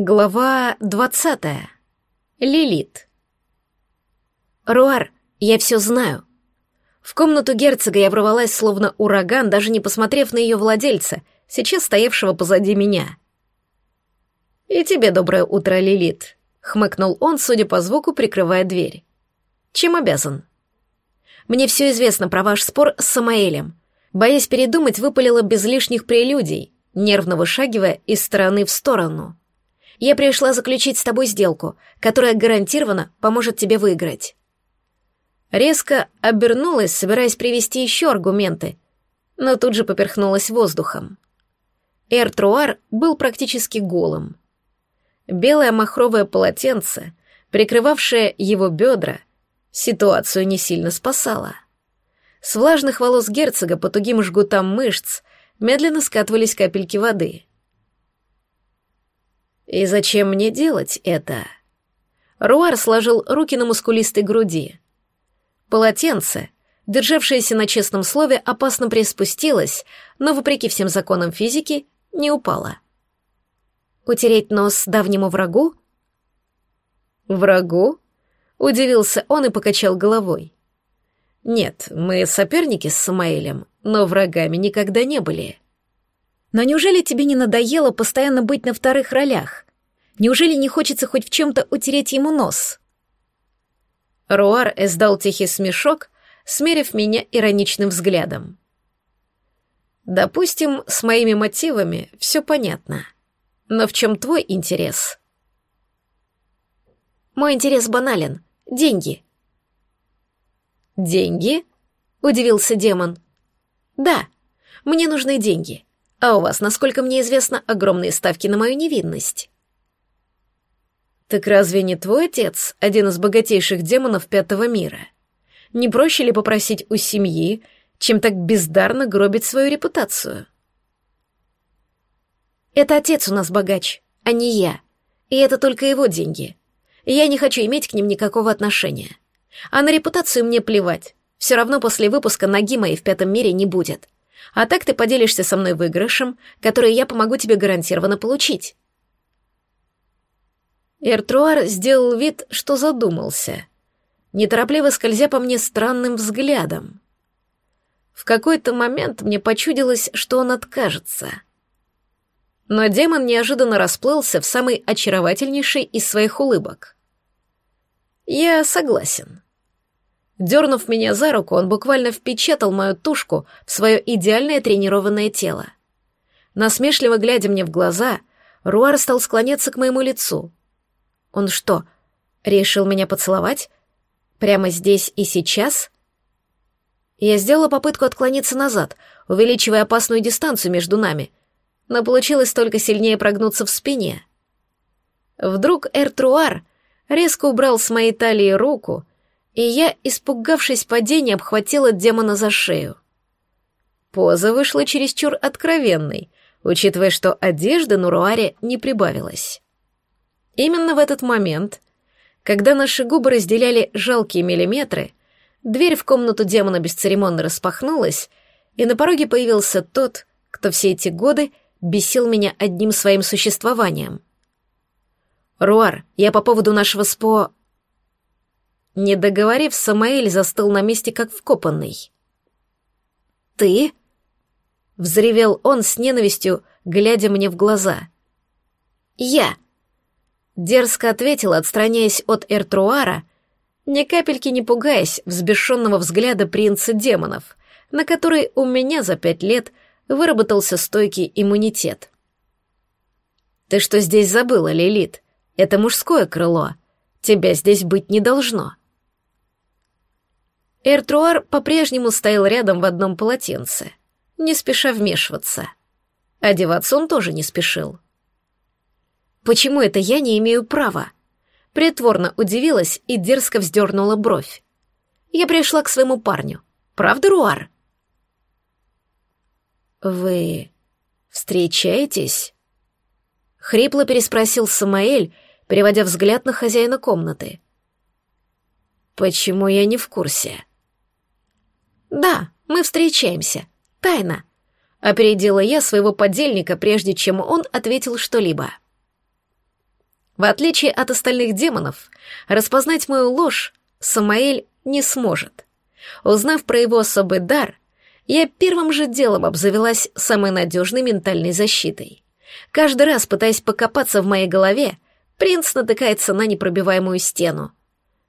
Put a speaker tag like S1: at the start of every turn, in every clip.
S1: Глава двадцатая. Лилит. «Руар, я все знаю». В комнату герцога я ворвалась словно ураган, даже не посмотрев на ее владельца, сейчас стоявшего позади меня. «И тебе доброе утро, Лилит», — хмыкнул он, судя по звуку, прикрывая дверь. «Чем обязан?» «Мне все известно про ваш спор с Самаэлем». Боясь передумать, выпалила без лишних прелюдий, нервно вышагивая из стороны в сторону. Я пришла заключить с тобой сделку, которая гарантированно поможет тебе выиграть». Резко обернулась, собираясь привести еще аргументы, но тут же поперхнулась воздухом. Эртруар был практически голым. Белое махровое полотенце, прикрывавшее его бедра, ситуацию не сильно спасало. С влажных волос герцога по тугим жгутам мышц медленно скатывались капельки воды. И зачем мне делать это? Руар сложил руки на мускулистой груди. Полотенце, державшееся на честном слове, опасно приспустилось, но, вопреки всем законам физики, не упало. Утереть нос давнему врагу? Врагу? Удивился он и покачал головой. Нет, мы соперники с Самаэлем, но врагами никогда не были. Но неужели тебе не надоело постоянно быть на вторых ролях? Неужели не хочется хоть в чем-то утереть ему нос? Руар издал тихий смешок, смерив меня ироничным взглядом. Допустим, с моими мотивами все понятно. Но в чем твой интерес? Мой интерес банален. Деньги. Деньги? Удивился демон. Да, мне нужны деньги. А у вас, насколько мне известно, огромные ставки на мою невинность. Так разве не твой отец один из богатейших демонов пятого мира? Не проще ли попросить у семьи, чем так бездарно гробить свою репутацию? Это отец у нас богач, а не я. И это только его деньги. Я не хочу иметь к ним никакого отношения. А на репутацию мне плевать. Все равно после выпуска ноги моей в пятом мире не будет. А так ты поделишься со мной выигрышем, который я помогу тебе гарантированно получить. Эртруар сделал вид, что задумался, неторопливо скользя по мне странным взглядом. В какой-то момент мне почудилось, что он откажется. Но демон неожиданно расплылся в самый очаровательнейший из своих улыбок. «Я согласен». Дернув меня за руку, он буквально впечатал мою тушку в свое идеальное тренированное тело. Насмешливо глядя мне в глаза, Руар стал склоняться к моему лицу. Он что, решил меня поцеловать? Прямо здесь и сейчас? Я сделала попытку отклониться назад, увеличивая опасную дистанцию между нами, но получилось только сильнее прогнуться в спине. Вдруг Эртруар резко убрал с моей талии руку — и я, испугавшись падения, обхватила демона за шею. Поза вышла чересчур откровенной, учитывая, что одежды на Руаре не прибавилось. Именно в этот момент, когда наши губы разделяли жалкие миллиметры, дверь в комнату демона бесцеремонно распахнулась, и на пороге появился тот, кто все эти годы бесил меня одним своим существованием. «Руар, я по поводу нашего спо...» Не договорив, Самаэль застыл на месте, как вкопанный. «Ты?» — взревел он с ненавистью, глядя мне в глаза. «Я!» — дерзко ответила, отстраняясь от Эртруара, ни капельки не пугаясь взбешенного взгляда принца демонов, на который у меня за пять лет выработался стойкий иммунитет. «Ты что здесь забыла, Лилит? Это мужское крыло. Тебя здесь быть не должно». Эртруар по-прежнему стоял рядом в одном полотенце, не спеша вмешиваться. Одеваться он тоже не спешил. «Почему это я не имею права?» Притворно удивилась и дерзко вздернула бровь. Я пришла к своему парню. Правда, Руар? «Вы встречаетесь?» Хрипло переспросил Самаэль, переводя взгляд на хозяина комнаты. «Почему я не в курсе?» «Да, мы встречаемся. Тайна», — опередила я своего подельника, прежде чем он ответил что-либо. В отличие от остальных демонов, распознать мою ложь Самаэль не сможет. Узнав про его особый дар, я первым же делом обзавелась самой надежной ментальной защитой. Каждый раз, пытаясь покопаться в моей голове, принц натыкается на непробиваемую стену.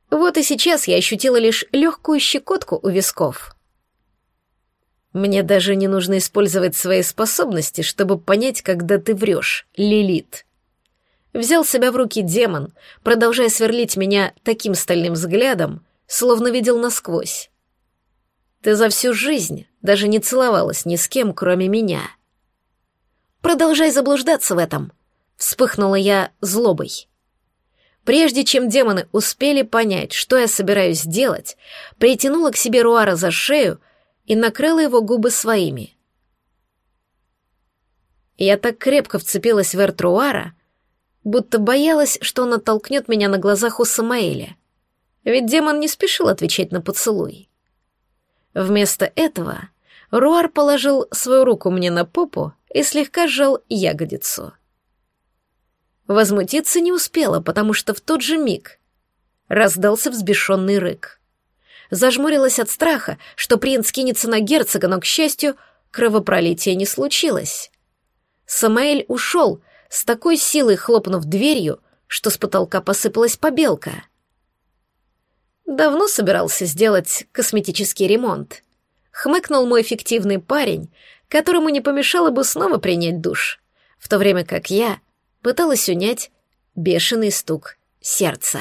S1: Вот и сейчас я ощутила лишь легкую щекотку у висков. Мне даже не нужно использовать свои способности, чтобы понять, когда ты врешь, Лилит. Взял себя в руки демон, продолжая сверлить меня таким стальным взглядом, словно видел насквозь. Ты за всю жизнь даже не целовалась ни с кем, кроме меня. Продолжай заблуждаться в этом, вспыхнула я злобой. Прежде чем демоны успели понять, что я собираюсь делать, притянула к себе Руара за шею и накрыла его губы своими. Я так крепко вцепилась в эрт Руара, будто боялась, что он оттолкнет меня на глазах у Самаэля. Ведь демон не спешил отвечать на поцелуй. Вместо этого Руар положил свою руку мне на попу и слегка сжал ягодицу. Возмутиться не успела, потому что в тот же миг раздался взбешенный рык. Зажмурилась от страха, что принц кинется на герцога, но, к счастью, кровопролития не случилось. Самаэль ушел, с такой силой хлопнув дверью, что с потолка посыпалась побелка. Давно собирался сделать косметический ремонт. Хмыкнул мой фиктивный парень, которому не помешало бы снова принять душ, в то время как я пыталась унять бешеный стук сердца.